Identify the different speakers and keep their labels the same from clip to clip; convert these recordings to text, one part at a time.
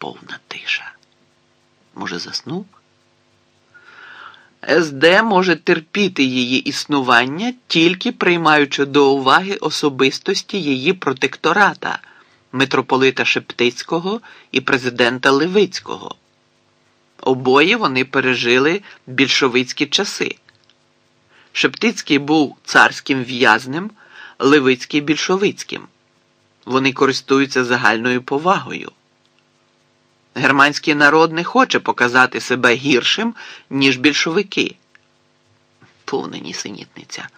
Speaker 1: повна тиша. Може, заснув? СД може терпіти її існування, тільки приймаючи до уваги особистості її протектората, митрополита Шептицького і президента Левицького. Обоє вони пережили більшовицькі часи. Шептицький був царським в'язнем, Левицький більшовицьким. Вони користуються загальною повагою. Германський народ не хоче показати себе гіршим, ніж більшовики. Повна нісенітниця.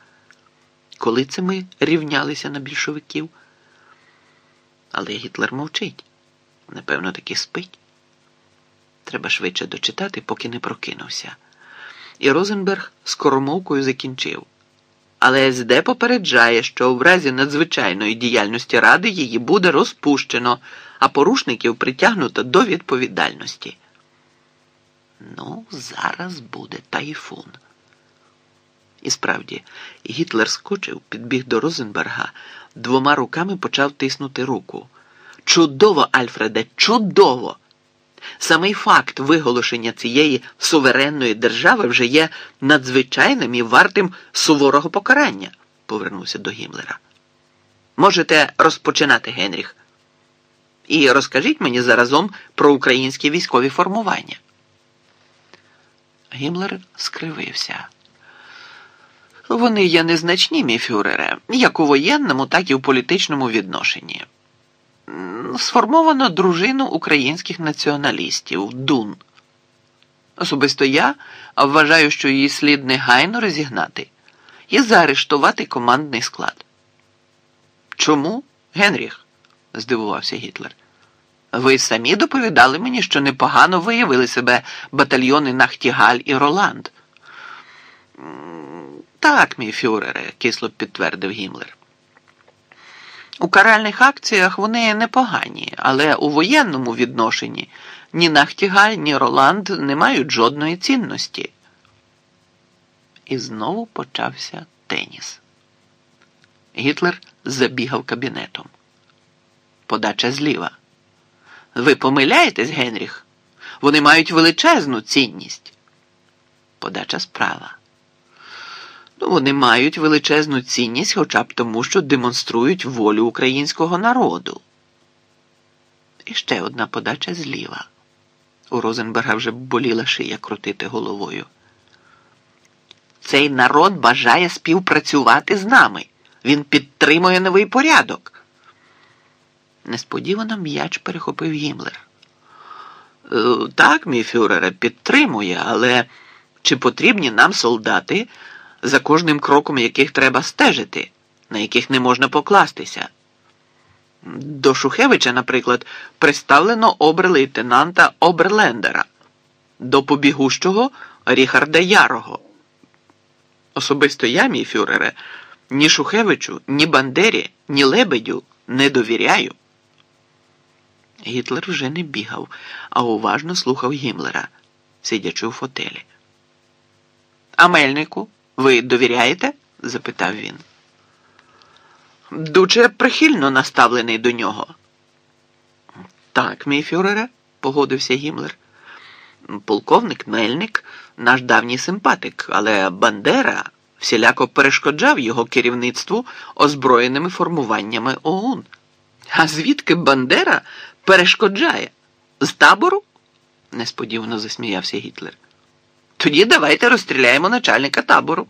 Speaker 1: Коли це ми рівнялися на більшовиків? Але Гітлер мовчить. Напевно, таки спить. Треба швидше дочитати, поки не прокинувся. І Розенберг скоромовкою закінчив. Але СД попереджає, що в разі надзвичайної діяльності ради її буде розпущено, а порушників притягнуто до відповідальності. Ну, зараз буде тайфун. І справді, Гітлер скочив, підбіг до Розенберга, двома руками почав тиснути руку. Чудово, Альфреде, чудово! Самий факт виголошення цієї суверенної держави вже є надзвичайним і вартим суворого покарання, повернувся до Гімлера. Можете розпочинати, Генріх. І розкажіть мені заразом про українські військові формування. Гімлер скривився. Вони є незначні, мій фюрере, як у воєнному, так і в політичному відношенні сформовано дружину українських націоналістів Дун. Особисто я вважаю, що її слід негайно розігнати і заарештувати командний склад. Чому, Генріх? здивувався Гітлер. Ви самі доповідали мені, що непогано виявили себе батальйони Нахтігаль і Роланд. Так, мій фюрере, кисло підтвердив Гімлер. У каральних акціях вони непогані, але у воєнному відношенні ні Нахтігаль, ні Роланд не мають жодної цінності. І знову почався теніс. Гітлер забігав кабінетом. Подача зліва. Ви помиляєтесь, Генріх? Вони мають величезну цінність. Подача справа. Ну, вони мають величезну цінність хоча б тому, що демонструють волю українського народу. І ще одна подача зліва. У Розенберга вже боліла шия крутити головою. Цей народ бажає співпрацювати з нами. Він підтримує новий порядок. Несподівано м'яч перехопив Гімлер. «Е, так, мій фюрере, підтримує, але чи потрібні нам солдати? за кожним кроком яких треба стежити, на яких не можна покластися. До Шухевича, наприклад, представлено обер-лейтенанта Оберлендера, до побігущого Ріхарда Ярого. Особисто я, мій фюрере, ні Шухевичу, ні Бандері, ні Лебедю не довіряю. Гітлер вже не бігав, а уважно слухав Гімлера, сидячи у фотелі. А Мельнику? Ви довіряєте? запитав він. Дуче прихильно наставлений до нього. Так, мій фюрере, погодився Гімлер. Полковник Мельник наш давній симпатик, але Бандера всіляко перешкоджав його керівництву озброєними формуваннями ОУН. А звідки Бандера перешкоджає? З табору? несподівано засміявся Гітлер. Тоді давайте розстріляємо начальника табору.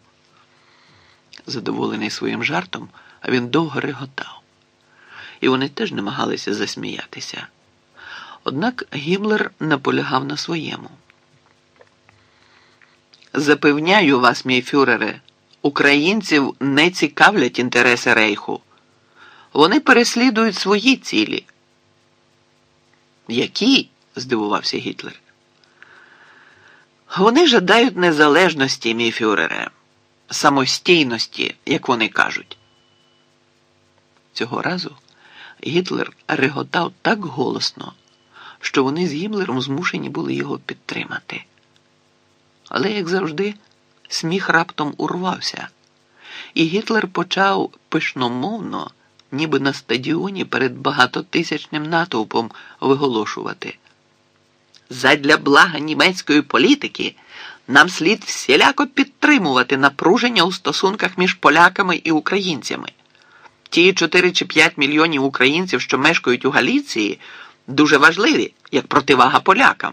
Speaker 1: Задоволений своїм жартом, а він довго реготав. І вони теж намагалися засміятися. Однак Гімлер наполягав на своєму. Запевняю вас, мій фюрере, українців не цікавлять інтереси рейху. Вони переслідують свої цілі. Які? здивувався Гітлер. Вони жадають незалежності, мій фюрере, самостійності, як вони кажуть. Цього разу Гітлер реготав так голосно, що вони з Гімлером змушені були його підтримати. Але, як завжди, сміх раптом урвався, і Гітлер почав пишномовно, ніби на стадіоні перед багатотисячним натовпом виголошувати. задля блага німецької політики нам слід всіляко підтримувати напруження у стосунках між поляками і українцями. Ті 4 чи 5 мільйонів українців, що мешкають у Галіції, дуже важливі як противага полякам.